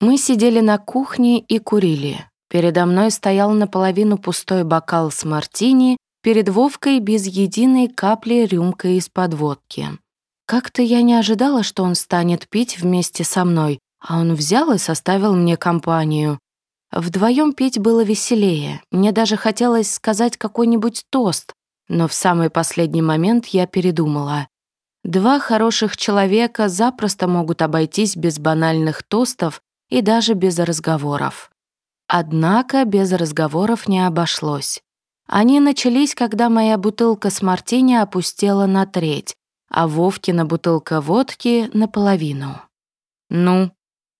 Мы сидели на кухне и курили. Передо мной стоял наполовину пустой бокал с мартини, перед Вовкой без единой капли рюмка из-под водки. Как-то я не ожидала, что он станет пить вместе со мной, а он взял и составил мне компанию. Вдвоем пить было веселее. Мне даже хотелось сказать какой-нибудь тост, но в самый последний момент я передумала. Два хороших человека запросто могут обойтись без банальных тостов и даже без разговоров. Однако без разговоров не обошлось. Они начались, когда моя бутылка с мартини опустела на треть, а Вовкина бутылка водки — наполовину. Ну,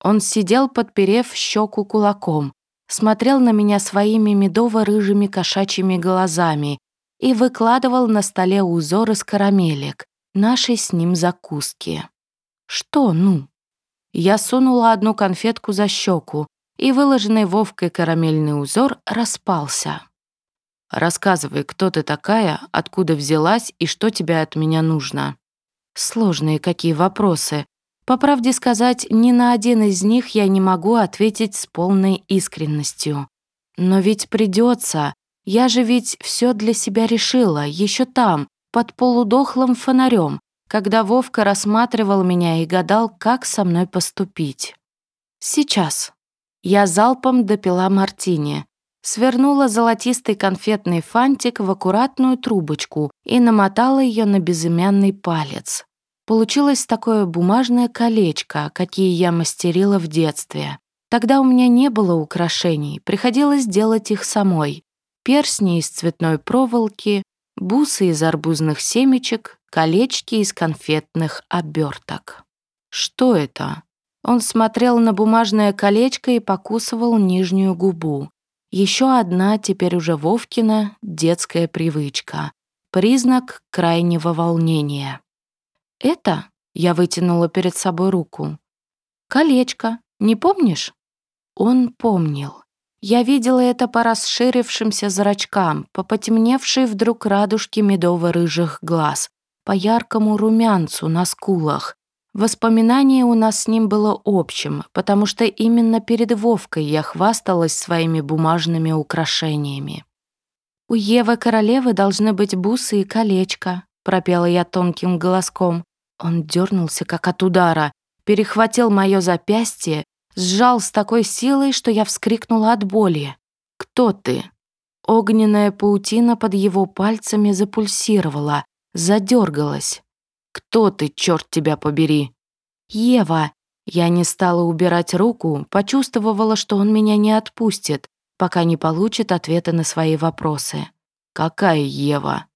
он сидел, подперев щеку кулаком, смотрел на меня своими медово-рыжими кошачьими глазами и выкладывал на столе узор из карамелек, нашей с ним закуски. Что «ну»? Я сунула одну конфетку за щеку, и выложенный Вовкой карамельный узор распался. «Рассказывай, кто ты такая, откуда взялась и что тебе от меня нужно?» Сложные какие вопросы. По правде сказать, ни на один из них я не могу ответить с полной искренностью. Но ведь придется. Я же ведь все для себя решила, еще там, под полудохлым фонарем, когда Вовка рассматривал меня и гадал, как со мной поступить. Сейчас. Я залпом допила мартини, свернула золотистый конфетный фантик в аккуратную трубочку и намотала ее на безымянный палец. Получилось такое бумажное колечко, какие я мастерила в детстве. Тогда у меня не было украшений, приходилось делать их самой. Персни из цветной проволоки, бусы из арбузных семечек, колечки из конфетных оберток. Что это? Он смотрел на бумажное колечко и покусывал нижнюю губу. Еще одна, теперь уже Вовкина, детская привычка. Признак крайнего волнения. «Это?» — я вытянула перед собой руку. «Колечко. Не помнишь?» Он помнил. Я видела это по расширившимся зрачкам, по потемневшей вдруг радужке медово-рыжих глаз, по яркому румянцу на скулах. Воспоминание у нас с ним было общим, потому что именно перед Вовкой я хвасталась своими бумажными украшениями. «У Евы Королевы должны быть бусы и колечко», пропела я тонким голоском. Он дернулся, как от удара, перехватил мое запястье, сжал с такой силой, что я вскрикнула от боли. «Кто ты?» Огненная паутина под его пальцами запульсировала, задергалась. «Кто ты, черт тебя побери?» «Ева!» Я не стала убирать руку, почувствовала, что он меня не отпустит, пока не получит ответы на свои вопросы. «Какая Ева?»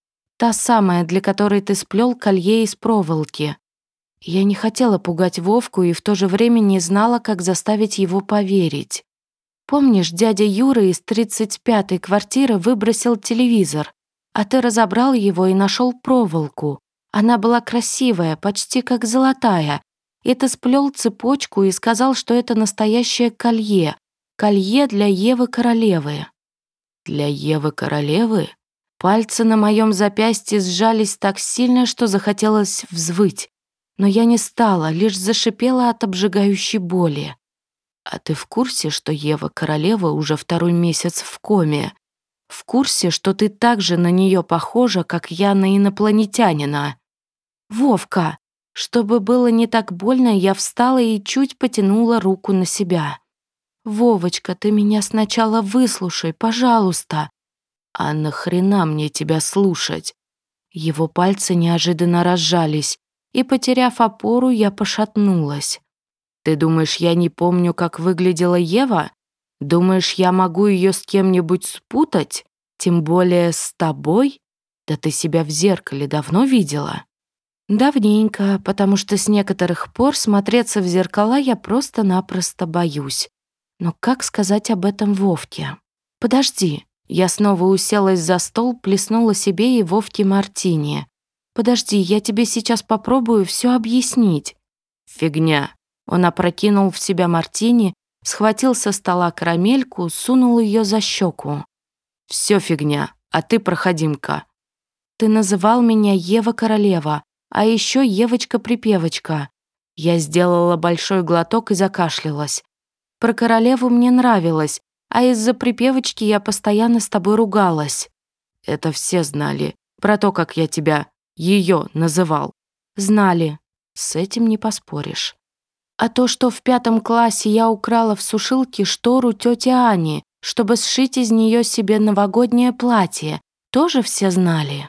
Та самая, для которой ты сплел колье из проволоки. Я не хотела пугать Вовку и в то же время не знала, как заставить его поверить. Помнишь, дядя Юра из 35-й квартиры выбросил телевизор, а ты разобрал его и нашел проволоку. Она была красивая, почти как золотая. И ты сплел цепочку и сказал, что это настоящее колье. Колье для Евы Королевы. Для Евы Королевы? Пальцы на моем запястье сжались так сильно, что захотелось взвыть. Но я не стала, лишь зашипела от обжигающей боли. «А ты в курсе, что Ева Королева уже второй месяц в коме? В курсе, что ты так же на нее похожа, как я на инопланетянина?» «Вовка!» Чтобы было не так больно, я встала и чуть потянула руку на себя. «Вовочка, ты меня сначала выслушай, пожалуйста. «А нахрена мне тебя слушать?» Его пальцы неожиданно разжались, и, потеряв опору, я пошатнулась. «Ты думаешь, я не помню, как выглядела Ева? Думаешь, я могу ее с кем-нибудь спутать? Тем более с тобой? Да ты себя в зеркале давно видела?» «Давненько, потому что с некоторых пор смотреться в зеркала я просто-напросто боюсь. Но как сказать об этом Вовке? Подожди, я снова уселась за стол, плеснула себе и Вовке мартини. «Подожди, я тебе сейчас попробую все объяснить». «Фигня». Он опрокинул в себя мартини, схватил со стола карамельку, сунул ее за щеку. «Все фигня, а ты проходимка». «Ты называл меня Ева-королева, а еще Евочка-припевочка». Я сделала большой глоток и закашлялась. Про королеву мне нравилось, а из-за припевочки я постоянно с тобой ругалась». «Это все знали. Про то, как я тебя, ее называл». «Знали. С этим не поспоришь. А то, что в пятом классе я украла в сушилке штору тети Ани, чтобы сшить из нее себе новогоднее платье, тоже все знали.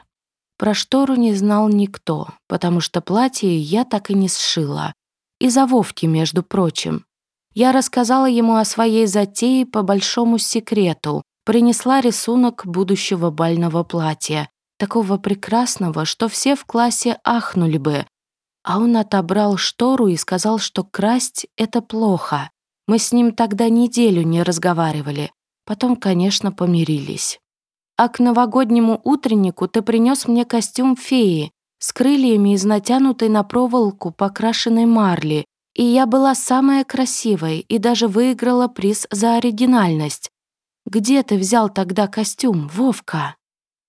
Про штору не знал никто, потому что платье я так и не сшила. Из-за Вовки, между прочим. Я рассказала ему о своей затее по большому секрету, принесла рисунок будущего бального платья, такого прекрасного, что все в классе ахнули бы, а он отобрал штору и сказал, что красть — это плохо. Мы с ним тогда неделю не разговаривали. Потом, конечно, помирились. А к новогоднему утреннику ты принес мне костюм феи с крыльями из натянутой на проволоку покрашенной марли, и я была самая красивая и даже выиграла приз за оригинальность. Где ты взял тогда костюм, Вовка?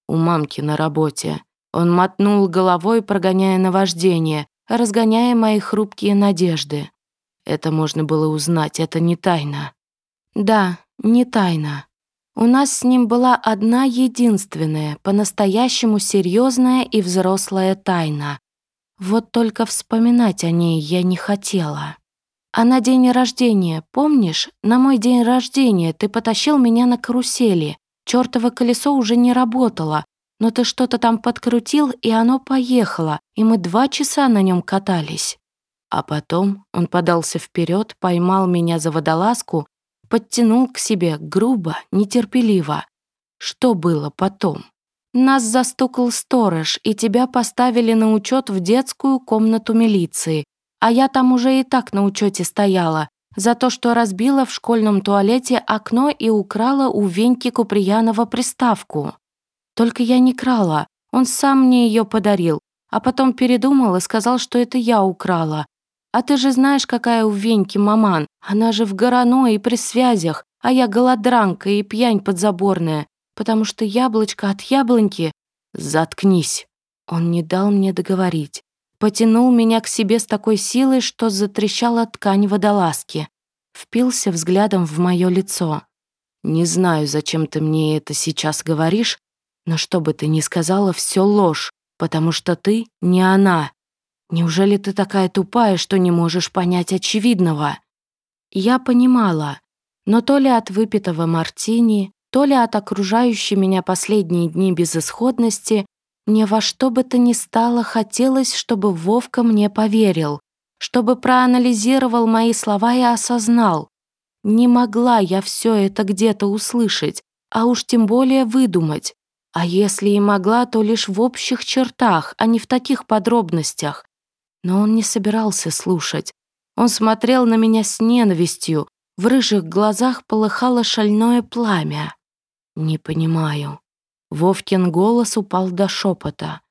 У мамки на работе. Он мотнул головой, прогоняя наваждение, разгоняя мои хрупкие надежды. Это можно было узнать, это не тайна. Да, не тайна. У нас с ним была одна единственная, по-настоящему серьезная и взрослая тайна. Вот только вспоминать о ней я не хотела. А на день рождения, помнишь, на мой день рождения ты потащил меня на карусели. Чёртово колесо уже не работало, но ты что-то там подкрутил, и оно поехало, и мы два часа на нем катались. А потом он подался вперед, поймал меня за водолазку, подтянул к себе грубо, нетерпеливо. Что было потом? Нас застукал сторож, и тебя поставили на учет в детскую комнату милиции, а я там уже и так на учете стояла, за то, что разбила в школьном туалете окно и украла у Веньки Куприянова приставку. Только я не крала, он сам мне ее подарил, а потом передумал и сказал, что это я украла. А ты же знаешь, какая у Веньки маман, она же в Горано и при связях, а я голодранка и пьянь подзаборная, потому что яблочко от яблоньки... Заткнись. Он не дал мне договорить. Потянул меня к себе с такой силой, что затрещала ткань водолазки. Впился взглядом в мое лицо. «Не знаю, зачем ты мне это сейчас говоришь, но что бы ты ни сказала, все ложь, потому что ты не она. Неужели ты такая тупая, что не можешь понять очевидного? Я понимала, но то ли от выпитого мартини, то ли от окружающей меня последние дни безысходности, мне во что бы то ни стало хотелось, чтобы Вовка мне поверил, чтобы проанализировал мои слова и осознал. Не могла я все это где-то услышать, а уж тем более выдумать. А если и могла, то лишь в общих чертах, а не в таких подробностях. Но он не собирался слушать. Он смотрел на меня с ненавистью, в рыжих глазах полыхало шальное пламя. «Не понимаю». Вовкин голос упал до шепота.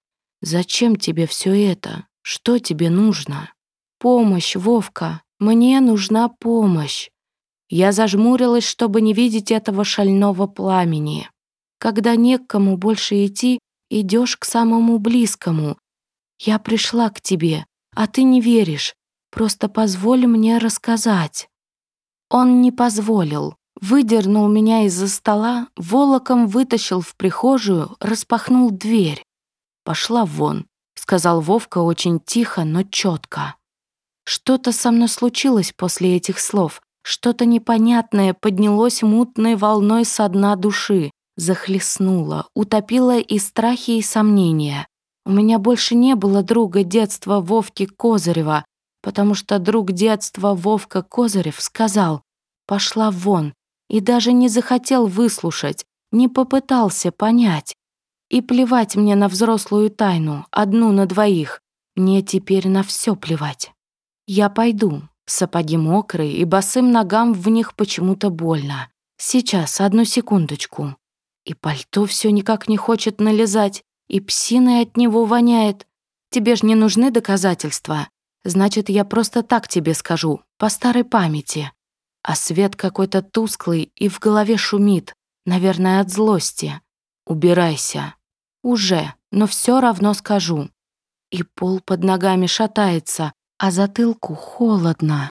«Зачем тебе все это? Что тебе нужно?» «Помощь, Вовка. Мне нужна помощь». Я зажмурилась, чтобы не видеть этого шального пламени. Когда не к кому больше идти, идешь к самому близкому. Я пришла к тебе, а ты не веришь. Просто позволь мне рассказать». Он не позволил. Выдернул меня из-за стола, волоком вытащил в прихожую, распахнул дверь. «Пошла вон», — сказал Вовка очень тихо, но четко. Что-то со мной случилось после этих слов. Что-то непонятное поднялось мутной волной со дна души захлестнула, утопила и страхи, и сомнения. У меня больше не было друга детства Вовки Козырева, потому что друг детства Вовка Козырев сказал «пошла вон» и даже не захотел выслушать, не попытался понять. И плевать мне на взрослую тайну, одну на двоих. Мне теперь на все плевать. Я пойду. Сапоги мокрые, и босым ногам в них почему-то больно. Сейчас, одну секундочку. И пальто все никак не хочет налезать, и псиной от него воняет. Тебе ж не нужны доказательства. Значит, я просто так тебе скажу, по старой памяти. А свет какой-то тусклый и в голове шумит, наверное, от злости. Убирайся. Уже, но все равно скажу. И пол под ногами шатается, а затылку холодно.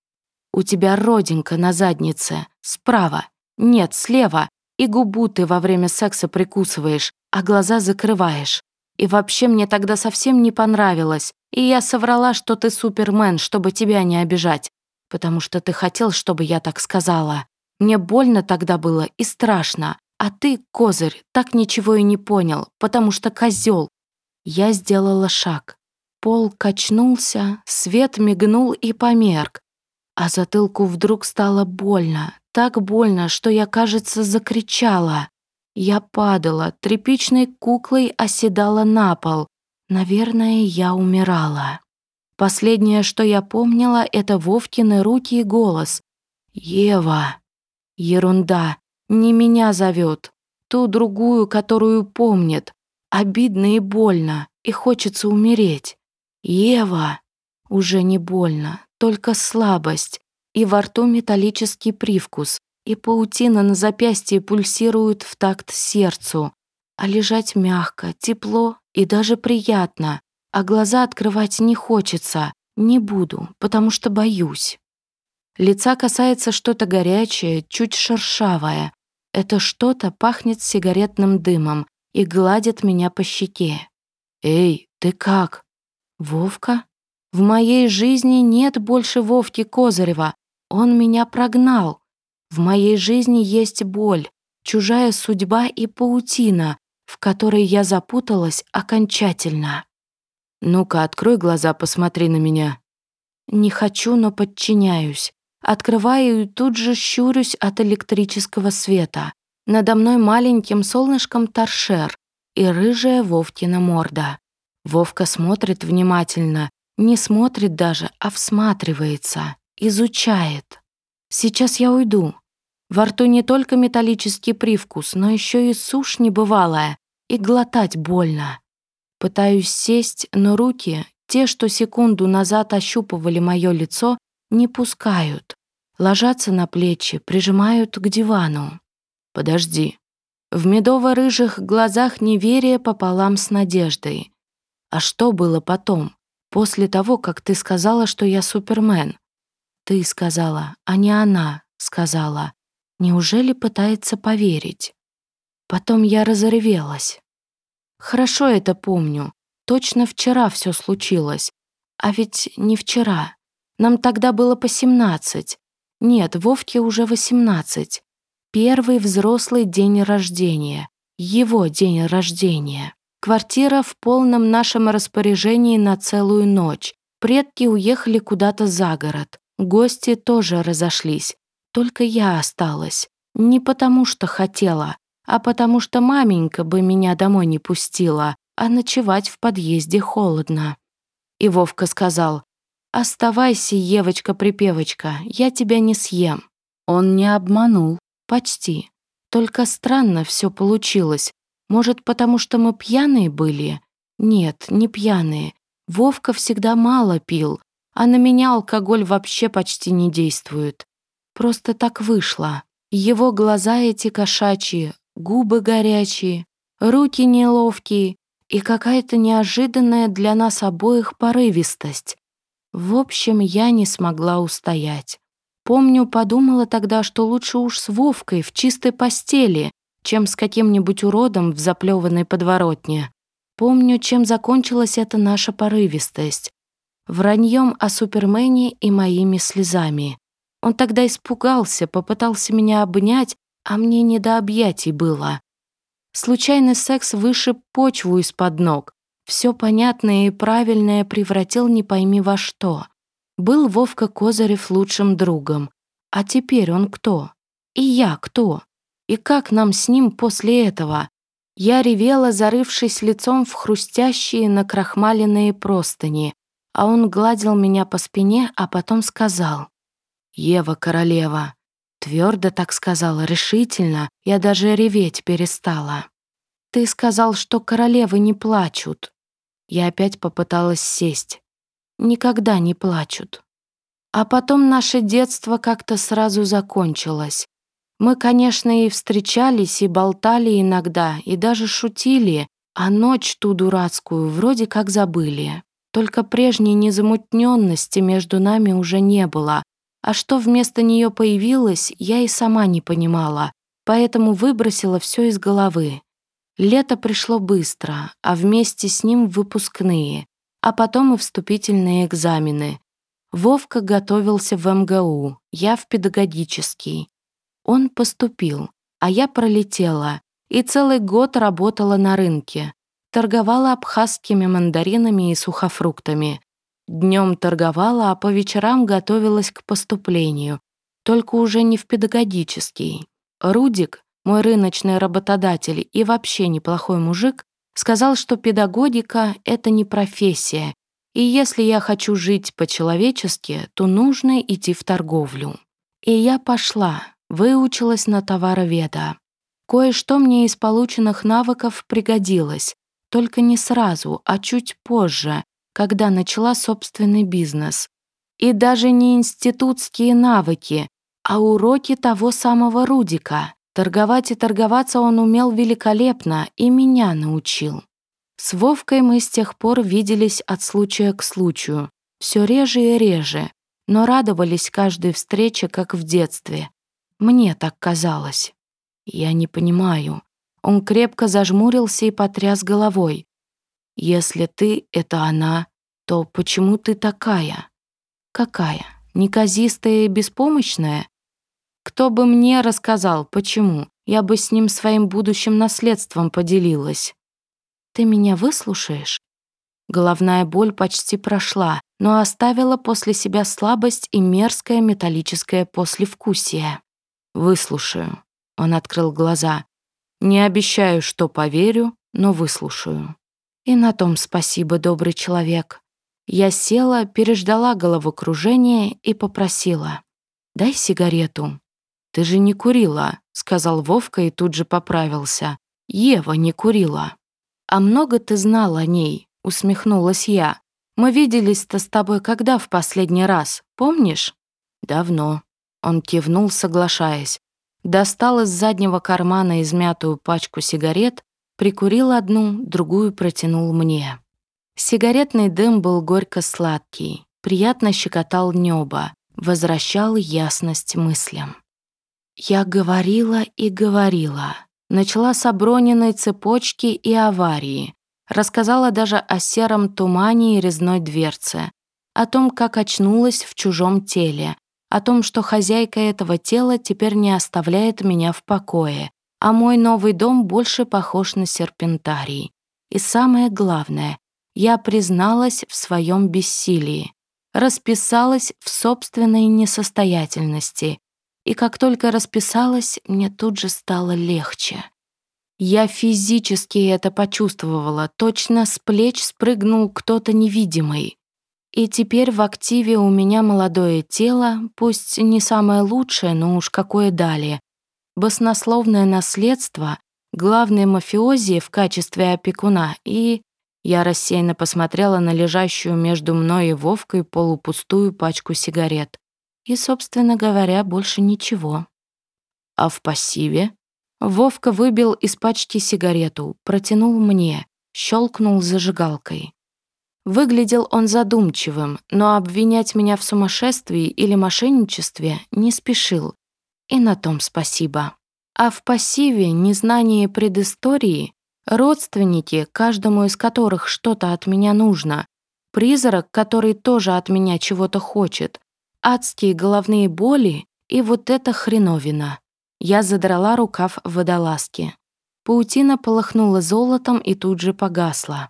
У тебя родинка на заднице. Справа. Нет, слева. И губу ты во время секса прикусываешь, а глаза закрываешь. И вообще мне тогда совсем не понравилось. И я соврала, что ты супермен, чтобы тебя не обижать. Потому что ты хотел, чтобы я так сказала. Мне больно тогда было и страшно. А ты, козырь, так ничего и не понял, потому что козел. Я сделала шаг. Пол качнулся, свет мигнул и померк. А затылку вдруг стало больно, так больно, что я, кажется, закричала. Я падала, тряпичной куклой оседала на пол. Наверное, я умирала. Последнее, что я помнила, это Вовкины руки и голос. «Ева!» Ерунда. Не меня зовет. Ту другую, которую помнит. Обидно и больно, и хочется умереть. «Ева!» Уже не больно, только слабость. И во рту металлический привкус, и паутина на запястье пульсирует в такт сердцу. А лежать мягко, тепло и даже приятно. А глаза открывать не хочется. Не буду, потому что боюсь. Лица касается что-то горячее, чуть шершавое. Это что-то пахнет сигаретным дымом и гладит меня по щеке. «Эй, ты как?» «Вовка?» В моей жизни нет больше Вовки Козырева. Он меня прогнал. В моей жизни есть боль, чужая судьба и паутина, в которой я запуталась окончательно. «Ну-ка, открой глаза, посмотри на меня». Не хочу, но подчиняюсь. Открываю и тут же щурюсь от электрического света. Надо мной маленьким солнышком торшер и рыжая Вовкина морда. Вовка смотрит внимательно, не смотрит даже, а всматривается, изучает. Сейчас я уйду. Во рту не только металлический привкус, но еще и сушь небывалая, и глотать больно. Пытаюсь сесть, но руки, те, что секунду назад ощупывали мое лицо, не пускают. Ложатся на плечи, прижимают к дивану. «Подожди». В медово-рыжих глазах неверие пополам с надеждой. А что было потом, после того, как ты сказала, что я супермен? Ты сказала, а не она сказала. Неужели пытается поверить? Потом я разревелась. Хорошо это помню. Точно вчера все случилось. А ведь не вчера. Нам тогда было по семнадцать. Нет, Вовке уже восемнадцать. Первый взрослый день рождения. Его день рождения. Квартира в полном нашем распоряжении на целую ночь. Предки уехали куда-то за город. Гости тоже разошлись. Только я осталась. Не потому что хотела, а потому что маменька бы меня домой не пустила, а ночевать в подъезде холодно. И Вовка сказал, «Оставайся, Евочка-припевочка, я тебя не съем». Он не обманул, почти. Только странно все получилось. Может, потому что мы пьяные были? Нет, не пьяные. Вовка всегда мало пил, а на меня алкоголь вообще почти не действует. Просто так вышло. Его глаза эти кошачьи, губы горячие, руки неловкие и какая-то неожиданная для нас обоих порывистость. В общем, я не смогла устоять. Помню, подумала тогда, что лучше уж с Вовкой в чистой постели, чем с каким-нибудь уродом в заплеванной подворотне. Помню, чем закончилась эта наша порывистость. Враньем о Супермене и моими слезами. Он тогда испугался, попытался меня обнять, а мне не до объятий было. Случайный секс выше почву из-под ног. Все понятное и правильное превратил не пойми во что. Был Вовка Козырев лучшим другом. А теперь он кто? И я кто? И как нам с ним после этого? Я ревела, зарывшись лицом в хрустящие накрахмаленные простыни, а он гладил меня по спине, а потом сказал. «Ева, королева». Твердо так сказала, решительно, я даже реветь перестала. «Ты сказал, что королевы не плачут». Я опять попыталась сесть. «Никогда не плачут». А потом наше детство как-то сразу закончилось. Мы, конечно, и встречались, и болтали иногда, и даже шутили, а ночь ту дурацкую вроде как забыли. Только прежней незамутненности между нами уже не было, А что вместо нее появилось, я и сама не понимала, поэтому выбросила все из головы. Лето пришло быстро, а вместе с ним выпускные, а потом и вступительные экзамены. Вовка готовился в МГУ, я в педагогический. Он поступил, а я пролетела и целый год работала на рынке. Торговала абхазскими мандаринами и сухофруктами. Днем торговала, а по вечерам готовилась к поступлению, только уже не в педагогический. Рудик, мой рыночный работодатель и вообще неплохой мужик, сказал, что педагогика — это не профессия, и если я хочу жить по-человечески, то нужно идти в торговлю. И я пошла, выучилась на товароведа. Кое-что мне из полученных навыков пригодилось, только не сразу, а чуть позже, когда начала собственный бизнес. И даже не институтские навыки, а уроки того самого Рудика. Торговать и торговаться он умел великолепно и меня научил. С Вовкой мы с тех пор виделись от случая к случаю, все реже и реже, но радовались каждой встрече, как в детстве. Мне так казалось. Я не понимаю. Он крепко зажмурился и потряс головой. Если ты — это она, то почему ты такая? Какая? Неказистая и беспомощная? Кто бы мне рассказал, почему? Я бы с ним своим будущим наследством поделилась. Ты меня выслушаешь? Головная боль почти прошла, но оставила после себя слабость и мерзкое металлическое послевкусие. «Выслушаю». Он открыл глаза. «Не обещаю, что поверю, но выслушаю». И на том спасибо, добрый человек. Я села, переждала головокружение и попросила. «Дай сигарету». «Ты же не курила», — сказал Вовка и тут же поправился. «Ева не курила». «А много ты знал о ней?» — усмехнулась я. «Мы виделись-то с тобой когда в последний раз, помнишь?» «Давно». Он кивнул, соглашаясь. Достал из заднего кармана измятую пачку сигарет, прикурил одну, другую протянул мне. Сигаретный дым был горько-сладкий, приятно щекотал небо, возвращал ясность мыслям. Я говорила и говорила. Начала с оброненной цепочки и аварии. Рассказала даже о сером тумане и резной дверце. О том, как очнулась в чужом теле. О том, что хозяйка этого тела теперь не оставляет меня в покое. А мой новый дом больше похож на серпентарий. И самое главное, я призналась в своем бессилии. Расписалась в собственной несостоятельности и как только расписалась, мне тут же стало легче. Я физически это почувствовала, точно с плеч спрыгнул кто-то невидимый. И теперь в активе у меня молодое тело, пусть не самое лучшее, но уж какое далее. Баснословное наследство, главный мафиози в качестве опекуна и... Я рассеянно посмотрела на лежащую между мной и Вовкой полупустую пачку сигарет. И, собственно говоря, больше ничего. А в пассиве? Вовка выбил из пачки сигарету, протянул мне, щелкнул зажигалкой. Выглядел он задумчивым, но обвинять меня в сумасшествии или мошенничестве не спешил. И на том спасибо. А в пассиве незнание предыстории, родственники, каждому из которых что-то от меня нужно, призрак, который тоже от меня чего-то хочет, адские головные боли и вот эта хреновина. Я задрала рукав водолазки. Паутина полыхнула золотом и тут же погасла.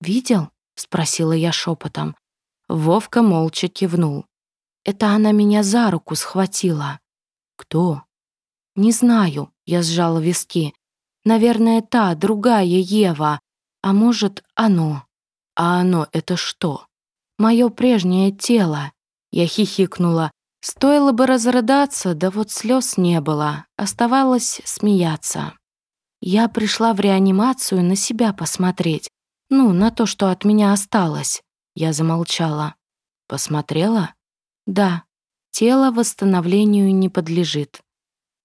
«Видел?» — спросила я шепотом. Вовка молча кивнул. «Это она меня за руку схватила». «Кто?» «Не знаю», — я сжала виски. «Наверное, та, другая Ева. А может, оно». «А оно — это что?» «Моё прежнее тело. Я хихикнула. Стоило бы разрыдаться, да вот слез не было. Оставалось смеяться. Я пришла в реанимацию на себя посмотреть. Ну, на то, что от меня осталось. Я замолчала. Посмотрела? Да. Тело восстановлению не подлежит.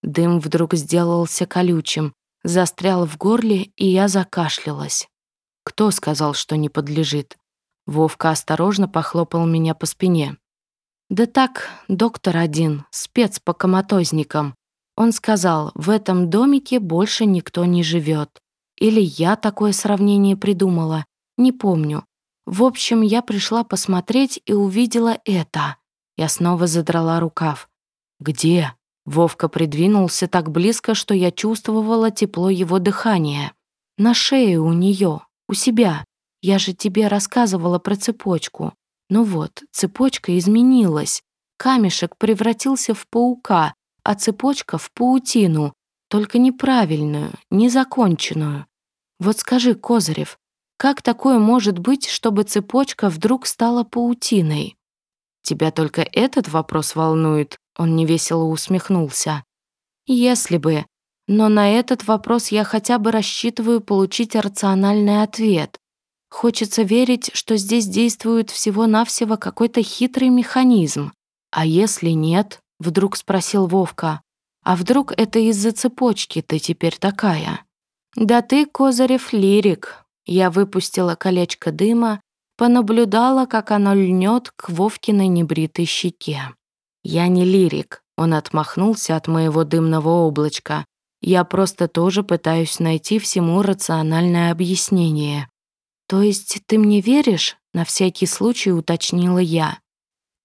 Дым вдруг сделался колючим, застрял в горле, и я закашлялась. Кто сказал, что не подлежит? Вовка осторожно похлопал меня по спине. Да так, доктор один, спец по коматозникам. Он сказал, в этом домике больше никто не живет. Или я такое сравнение придумала, не помню. В общем, я пришла посмотреть и увидела это. Я снова задрала рукав. «Где?» Вовка придвинулся так близко, что я чувствовала тепло его дыхания. На шее у нее, у себя. Я же тебе рассказывала про цепочку. Ну вот, цепочка изменилась. Камешек превратился в паука, а цепочка в паутину, только неправильную, незаконченную. Вот скажи, Козырев, как такое может быть, чтобы цепочка вдруг стала паутиной? Тебя только этот вопрос волнует, он невесело усмехнулся. Если бы, но на этот вопрос я хотя бы рассчитываю получить рациональный ответ. Хочется верить, что здесь действует всего-навсего какой-то хитрый механизм. А если нет, вдруг спросил Вовка, а вдруг это из-за цепочки ты теперь такая? Да ты, Козырев, лирик. Я выпустила колечко дыма, понаблюдала, как оно льнет к Вовкиной небритой щеке. «Я не лирик», — он отмахнулся от моего дымного облачка. «Я просто тоже пытаюсь найти всему рациональное объяснение». «То есть ты мне веришь?» — на всякий случай уточнила я.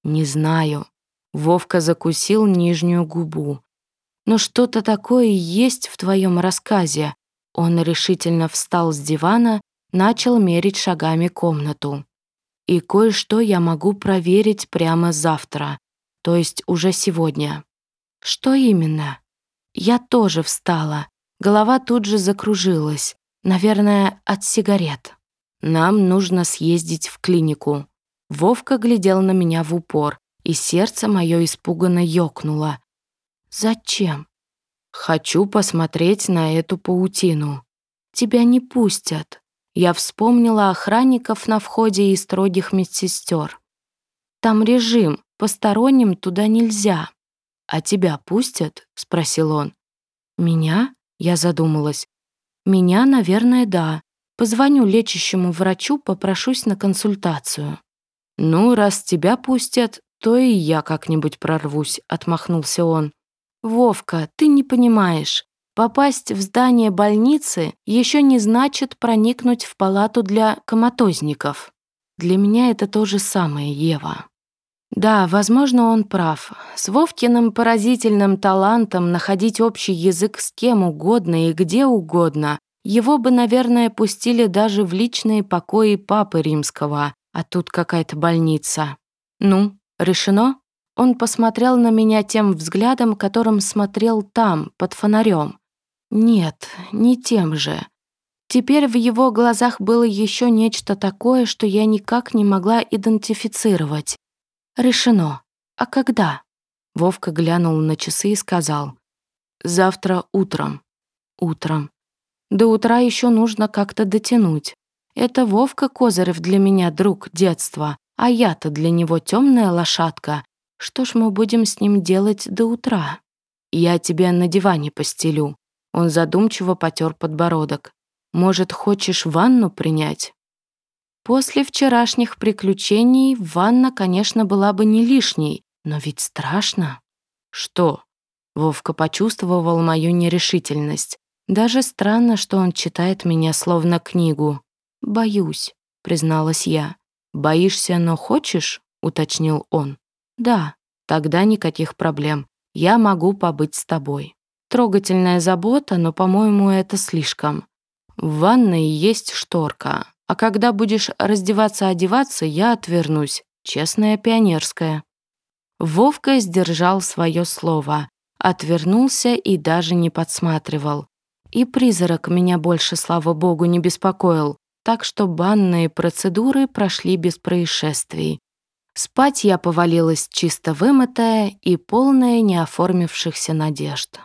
«Не знаю». Вовка закусил нижнюю губу. «Но что-то такое есть в твоем рассказе». Он решительно встал с дивана начал мерить шагами комнату. И кое-что я могу проверить прямо завтра, то есть уже сегодня. Что именно? Я тоже встала. Голова тут же закружилась. Наверное, от сигарет. Нам нужно съездить в клинику. Вовка глядел на меня в упор, и сердце мое испуганно ёкнуло. «Зачем?» «Хочу посмотреть на эту паутину. Тебя не пустят. Я вспомнила охранников на входе и строгих медсестер. «Там режим, посторонним туда нельзя». «А тебя пустят?» — спросил он. «Меня?» — я задумалась. «Меня, наверное, да. Позвоню лечащему врачу, попрошусь на консультацию». «Ну, раз тебя пустят, то и я как-нибудь прорвусь», — отмахнулся он. «Вовка, ты не понимаешь. Попасть в здание больницы еще не значит проникнуть в палату для коматозников. Для меня это то же самое, Ева. Да, возможно, он прав. С Вовкиным поразительным талантом находить общий язык с кем угодно и где угодно, его бы, наверное, пустили даже в личные покои Папы Римского, а тут какая-то больница. Ну, решено? Он посмотрел на меня тем взглядом, которым смотрел там, под фонарем. Нет, не тем же. Теперь в его глазах было еще нечто такое, что я никак не могла идентифицировать. Решено. А когда? Вовка глянул на часы и сказал. Завтра утром. Утром. До утра еще нужно как-то дотянуть. Это Вовка Козырев для меня друг детства, а я-то для него темная лошадка. Что ж мы будем с ним делать до утра? Я тебя на диване постелю, он задумчиво потер подбородок. «Может, хочешь ванну принять?» После вчерашних приключений ванна, конечно, была бы не лишней, но ведь страшно. «Что?» Вовка почувствовал мою нерешительность. Даже странно, что он читает меня словно книгу. «Боюсь», — призналась я. «Боишься, но хочешь?» — уточнил он. «Да, тогда никаких проблем. Я могу побыть с тобой». Трогательная забота, но, по-моему, это слишком. В ванной есть шторка, а когда будешь раздеваться-одеваться, я отвернусь. Честная пионерская. Вовка сдержал свое слово, отвернулся и даже не подсматривал. И призрак меня больше, слава богу, не беспокоил, так что банные процедуры прошли без происшествий. Спать я повалилась чисто вымытая и полная неоформившихся надежд.